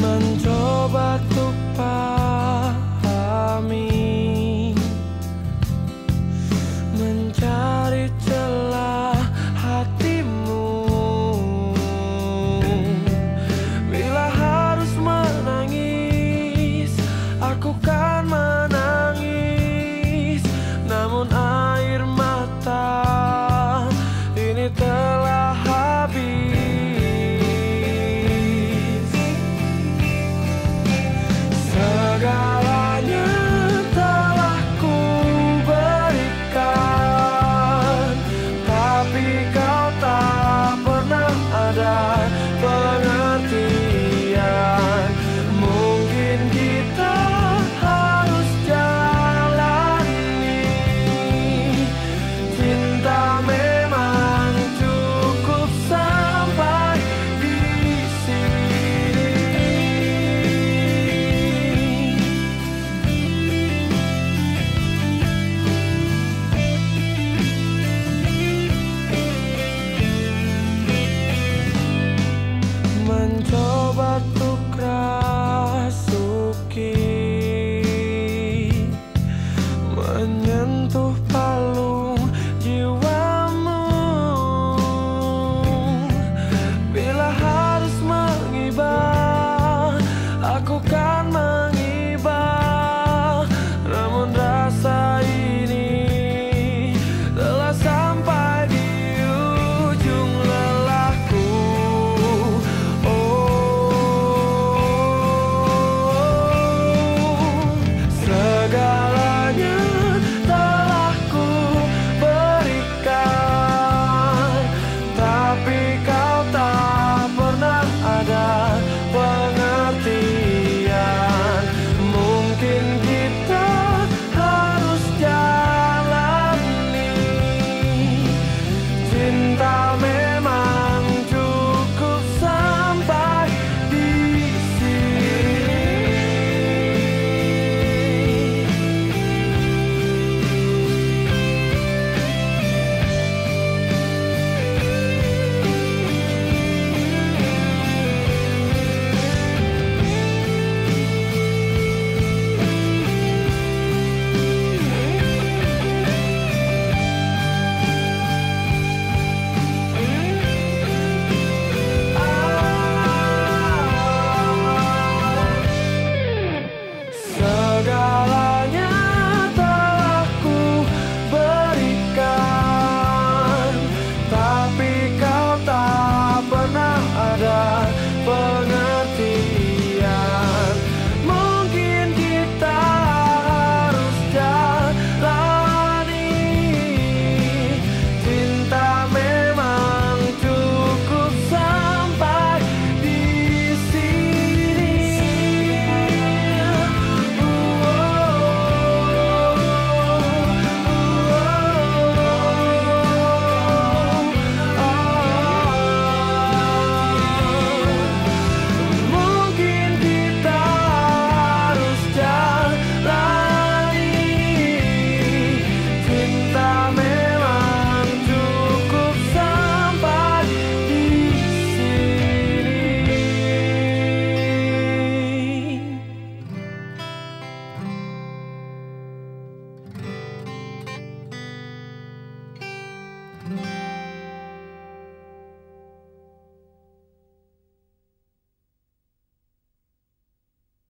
mencoba untuk 年都 without.